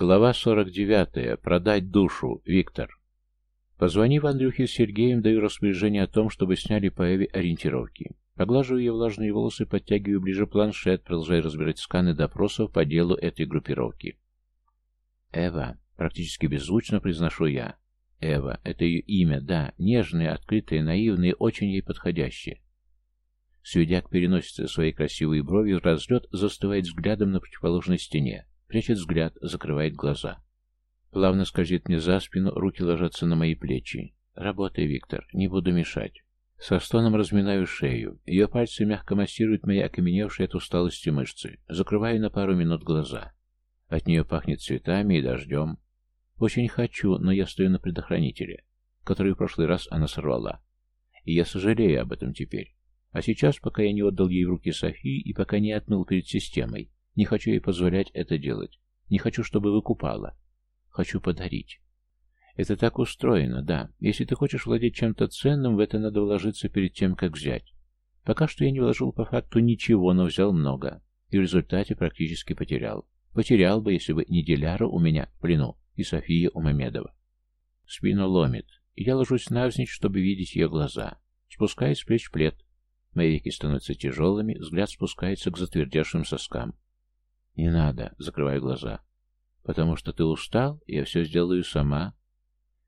Глава 49. Продать душу. Виктор. Позвонив Андрюхе с Сергеем, даю распоряжение о том, чтобы сняли по Эве ориентировки. Поглаживаю ее влажные волосы, подтягиваю ближе планшет, продолжая разбирать сканы допросов по делу этой группировки. «Эва», — практически беззвучно произношу я. «Эва» — это ее имя, да, нежное, открытое, наивное, очень ей подходящее. Сведя к переносице своей красивой брови, разлет застывает взглядом на противоположной стене. Прячет взгляд, закрывает глаза. Плавно скользит мне за спину, руки ложатся на мои плечи. «Работай, Виктор, не буду мешать». Со стоном разминаю шею. Ее пальцы мягко массируют мои окаменевшие от усталости мышцы. Закрываю на пару минут глаза. От нее пахнет цветами и дождем. Очень хочу, но я стою на предохранителе, который в прошлый раз она сорвала. И я сожалею об этом теперь. А сейчас, пока я не отдал ей в руки Софии и пока не отмыл перед системой, не хочу ей позволять это делать. Не хочу, чтобы выкупала. Хочу подарить. Это так устроено, да. Если ты хочешь владеть чем-то ценным, в это надо вложиться перед тем, как взять. Пока что я не вложил по факту ничего, но взял много. И в результате практически потерял. Потерял бы, если бы не Диляра у меня в плену и София у Мамедова. Спину ломит. И я ложусь навзничь, чтобы видеть ее глаза. Спускаюсь с плеч плед. Мои веки становятся тяжелыми, взгляд спускается к затвердевшим соскам. «Не надо», — закрываю глаза. «Потому что ты устал, я все сделаю сама».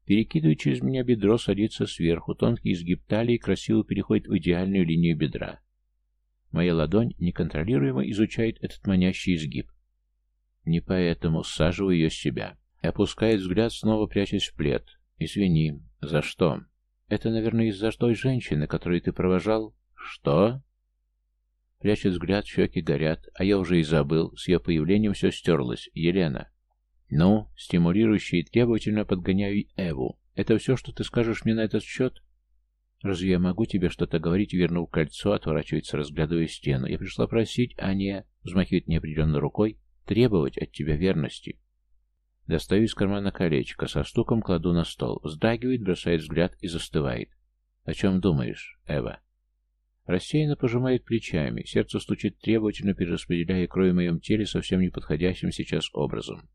Перекидываю через меня бедро, садится сверху, тонкий изгиб талии красиво переходит в идеальную линию бедра. Моя ладонь неконтролируемо изучает этот манящий изгиб. Не поэтому саживаю ее с себя. Опускает взгляд, снова прячась в плед. «Извини. За что?» «Это, наверное, из-за той женщины, которую ты провожал?» «Что?» Прячет взгляд, щеки горят, а я уже и забыл. С ее появлением все стерлось. Елена. Ну, стимулирующе и требовательно подгоняю Эву. Это все, что ты скажешь мне на этот счет? Разве я могу тебе что-то говорить, вернув кольцо, отворачивается, разглядывая стену. Я пришла просить, а не... Взмахивает неопределенно рукой. Требовать от тебя верности. Достаю из кармана колечко, со стуком кладу на стол. Вздрагивает, бросает взгляд и застывает. О чем думаешь, Эва? Рассеянно пожимает плечами, сердце стучит требовательно, перераспределяя кровь в моем теле совсем неподходящим сейчас образом.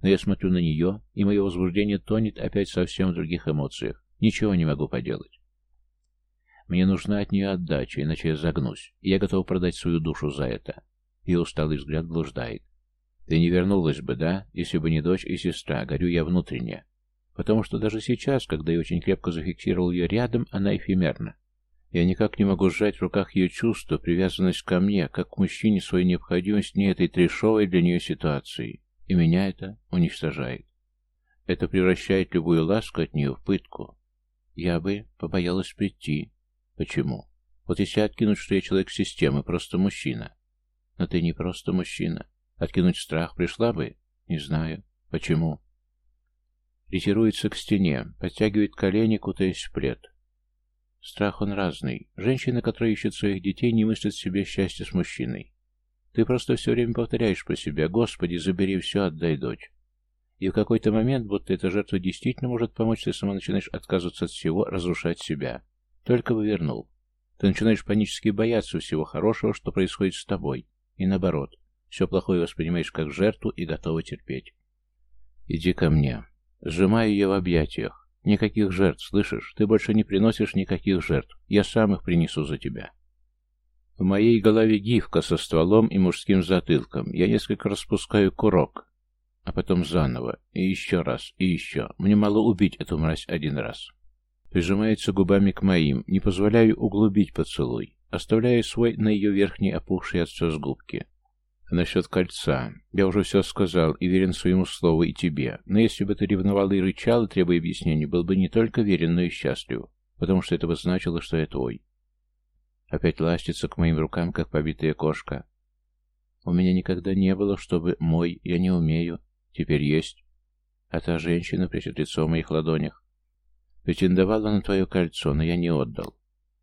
Но я смотрю на нее, и мое возбуждение тонет опять совсем в других эмоциях. Ничего не могу поделать. Мне нужна от нее отдача, иначе я загнусь, и я готов продать свою душу за это. Ее усталый взгляд блуждает. Ты не вернулась бы, да, если бы не дочь и сестра, горю я внутренне. Потому что даже сейчас, когда я очень крепко зафиксировал ее рядом, она эфемерна. Я никак не могу сжать в руках ее чувство, привязанность ко мне, как к мужчине свою необходимость не этой трешовой для нее ситуации. И меня это уничтожает. Это превращает любую ласку от нее в пытку. Я бы побоялась прийти. Почему? Вот если откинуть, что я человек системы, просто мужчина. Но ты не просто мужчина. Откинуть страх пришла бы? Не знаю. Почему? Ретируется к стене, подтягивает колени, кутаясь в плед. Страх он разный. Женщины, которые ищут своих детей, не мыслят себе счастья с мужчиной. Ты просто все время повторяешь про себя «Господи, забери все, отдай дочь». И в какой-то момент, будто эта жертва действительно может помочь, ты сама начинаешь отказываться от всего, разрушать себя. Только бы вернул. Ты начинаешь панически бояться всего хорошего, что происходит с тобой. И наоборот, все плохое воспринимаешь как жертву и готова терпеть. Иди ко мне. Сжимаю ее в объятиях. Никаких жертв, слышишь? Ты больше не приносишь никаких жертв. Я сам их принесу за тебя. В моей голове гифка со стволом и мужским затылком. Я несколько распускаю курок, а потом заново, и еще раз, и еще. Мне мало убить эту мразь один раз. Прижимается губами к моим, не позволяю углубить поцелуй, оставляя свой на ее верхней опухшей от слез губки. Насчет кольца. Я уже все сказал и верен своему слову и тебе. Но если бы ты ревновал и рычал, требуя объяснений, был бы не только верен, но и счастлив, потому что это бы значило, что я твой. Опять ластится к моим рукам, как побитая кошка. У меня никогда не было, чтобы мой, я не умею. Теперь есть. А та женщина прячет лицо в моих ладонях. Претендовала на твое кольцо, но я не отдал.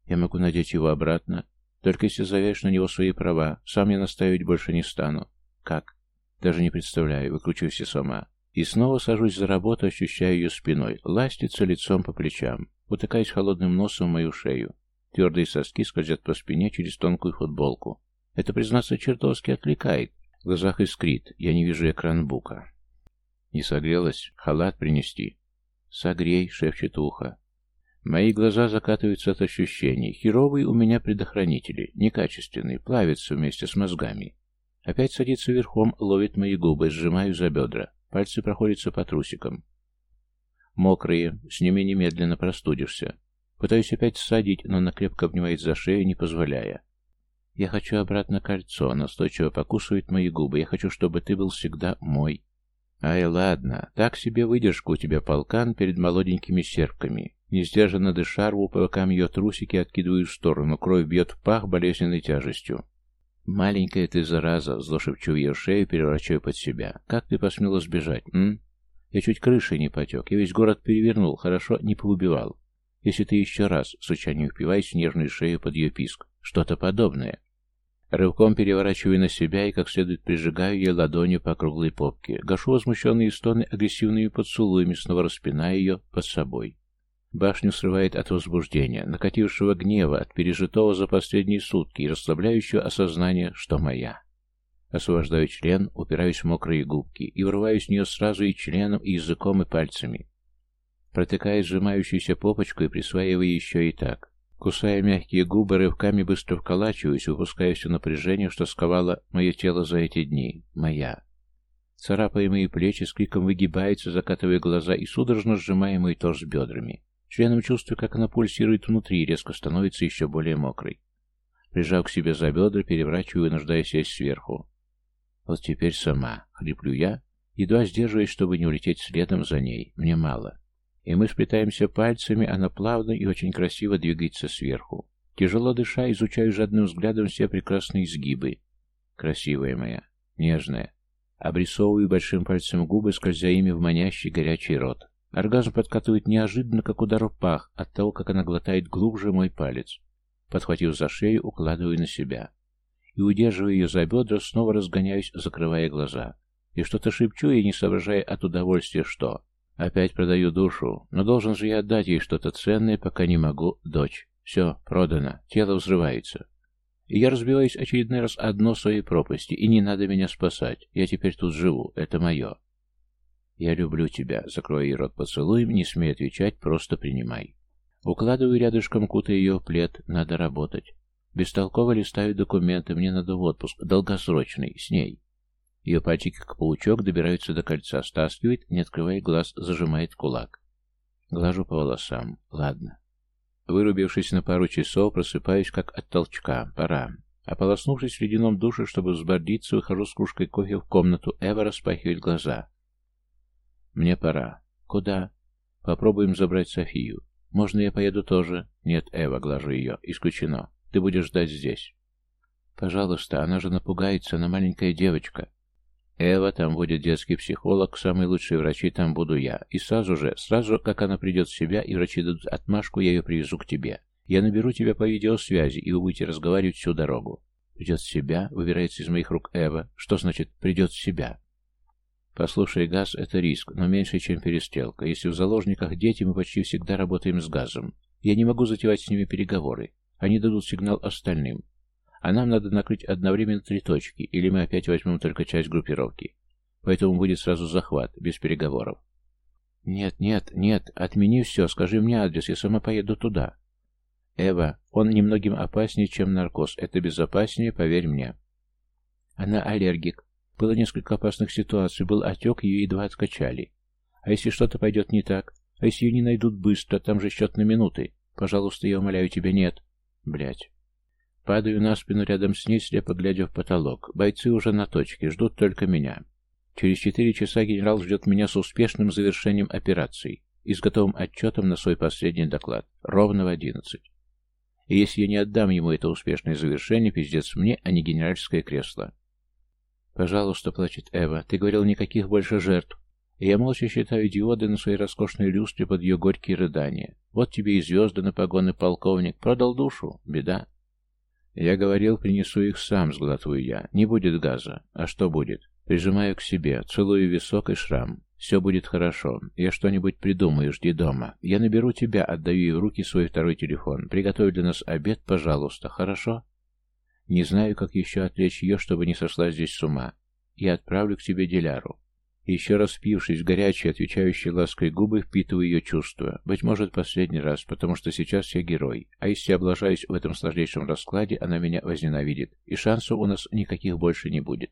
Я могу надеть его обратно, только если заявишь на него свои права, сам я наставить больше не стану. Как? Даже не представляю, выкручивайся сама. И снова сажусь за работу, ощущая ее спиной, ластится лицом по плечам, утыкаясь холодным носом в мою шею. Твердые соски скользят по спине через тонкую футболку. Это, признаться, чертовски отвлекает. В глазах искрит, я не вижу экран бука. Не согрелась? Халат принести? Согрей, шепчет ухо. Мои глаза закатываются от ощущений. Херовые у меня предохранители, некачественные, плавятся вместе с мозгами. Опять садится верхом, ловит мои губы, сжимаю за бедра. Пальцы проходятся по трусикам. Мокрые, с ними немедленно простудишься. Пытаюсь опять садить, но она крепко обнимает за шею, не позволяя. Я хочу обратно кольцо, настойчиво покусывает мои губы. Я хочу, чтобы ты был всегда мой. Ай, ладно, так себе выдержку у тебя, полкан, перед молоденькими серпками. Не сдержанно дыша, рву по бокам ее трусики, откидываю в сторону. Кровь бьет в пах болезненной тяжестью. «Маленькая ты зараза!» — зло шепчу ее шею, переворачиваю под себя. «Как ты посмела сбежать, м? Я чуть крышей не потек. Я весь город перевернул, хорошо не поубивал. Если ты еще раз, суча не впиваясь в нежную шею под ее писк. Что-то подобное». Рывком переворачиваю на себя и как следует прижигаю ей ладонью по круглой попке. Гашу возмущенные стоны агрессивными поцелуями, снова распиная ее под собой. Башню срывает от возбуждения, накатившего гнева, от пережитого за последние сутки и расслабляющего осознание, что моя. Освобождаю член, упираюсь в мокрые губки и врываюсь в нее сразу и членом, и языком, и пальцами. Протыкая сжимающуюся попочку и присваивая еще и так. Кусая мягкие губы, рывками быстро вколачиваюсь, выпуская все напряжение, что сковало мое тело за эти дни. Моя. Царапая мои плечи, с криком выгибается, закатывая глаза и судорожно сжимая мой торс бедрами. Членом чувствую, как она пульсирует внутри и резко становится еще более мокрой. Прижав к себе за бедра, переворачиваю, вынуждая сесть сверху. Вот теперь сама, хриплю я, едва сдерживаясь, чтобы не улететь следом за ней. Мне мало. И мы сплетаемся пальцами, она плавно и очень красиво двигается сверху. Тяжело дыша, изучаю жадным взглядом все прекрасные изгибы. Красивая моя, нежная. Обрисовываю большим пальцем губы, скользя ими в манящий горячий рот. Оргазм подкатывает неожиданно, как удар в пах, от того, как она глотает глубже мой палец. Подхватив за шею, укладываю на себя. И, удерживая ее за бедра, снова разгоняюсь, закрывая глаза. И что-то шепчу ей, не соображая от удовольствия, что... Опять продаю душу, но должен же я отдать ей что-то ценное, пока не могу, дочь. Все, продано, тело взрывается. И я разбиваюсь очередной раз одно своей пропасти, и не надо меня спасать. Я теперь тут живу, это мое. «Я люблю тебя», — закрой ей рот поцелуем, не смей отвечать, просто принимай. Укладываю рядышком, кутая ее в плед, надо работать. Бестолково листаю документы, мне надо в отпуск, долгосрочный, с ней. Ее пальчики, как паучок, добираются до кольца, стаскивает, не открывая глаз, зажимает кулак. Глажу по волосам. Ладно. Вырубившись на пару часов, просыпаюсь как от толчка. Пора. Ополоснувшись в ледяном душе, чтобы взбордиться, выхожу с кружкой кофе в комнату. Эва распахивает глаза. «Мне пора». «Куда?» «Попробуем забрать Софию». «Можно я поеду тоже?» «Нет, Эва, глажу ее. Исключено. Ты будешь ждать здесь». «Пожалуйста, она же напугается, она маленькая девочка». «Эва, там будет детский психолог, самые лучшие врачи там буду я. И сразу же, сразу, как она придет в себя, и врачи дадут отмашку, я ее привезу к тебе. Я наберу тебя по видеосвязи, и вы будете разговаривать всю дорогу». «Придет в себя?» — выбирается из моих рук Эва. «Что значит «придет в себя»?» Послушай, газ — это риск, но меньше, чем перестрелка. Если в заложниках дети, мы почти всегда работаем с газом. Я не могу затевать с ними переговоры. Они дадут сигнал остальным. А нам надо накрыть одновременно три точки, или мы опять возьмем только часть группировки. Поэтому будет сразу захват, без переговоров. Нет, нет, нет, отмени все, скажи мне адрес, я сама поеду туда. Эва, он немногим опаснее, чем наркоз. Это безопаснее, поверь мне. Она аллергик. Было несколько опасных ситуаций, был отек, ее едва откачали. А если что-то пойдет не так? А если ее не найдут быстро, там же счет на минуты? Пожалуйста, я умоляю тебя, нет. Блять. Падаю на спину рядом с ней, слепо глядя в потолок. Бойцы уже на точке, ждут только меня. Через четыре часа генерал ждет меня с успешным завершением операции и с готовым отчетом на свой последний доклад. Ровно в одиннадцать. И если я не отдам ему это успешное завершение, пиздец мне, а не генеральское кресло. «Пожалуйста», — плачет Эва, — «ты говорил никаких больше жертв». И я молча считаю диоды на своей роскошной люстре под ее горькие рыдания. Вот тебе и звезды на погоны, полковник. Продал душу. Беда. Я говорил, принесу их сам, сглатываю я. Не будет газа. А что будет? Прижимаю к себе, целую висок и шрам. Все будет хорошо. Я что-нибудь придумаю, жди дома. Я наберу тебя, отдаю ей в руки свой второй телефон. Приготовь для нас обед, пожалуйста, хорошо? Не знаю, как еще отвлечь ее, чтобы не сошла здесь с ума. Я отправлю к тебе Диляру. Еще раз впившись в горячие, отвечающие лаской губы, впитываю ее чувства. Быть может, последний раз, потому что сейчас я герой. А если облажаюсь в этом сложнейшем раскладе, она меня возненавидит, и шансов у нас никаких больше не будет.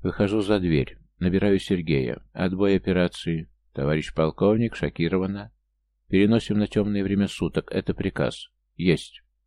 Выхожу за дверь. Набираю Сергея. Отбой операции. Товарищ полковник, шокирована. Переносим на темное время суток. Это приказ. Есть.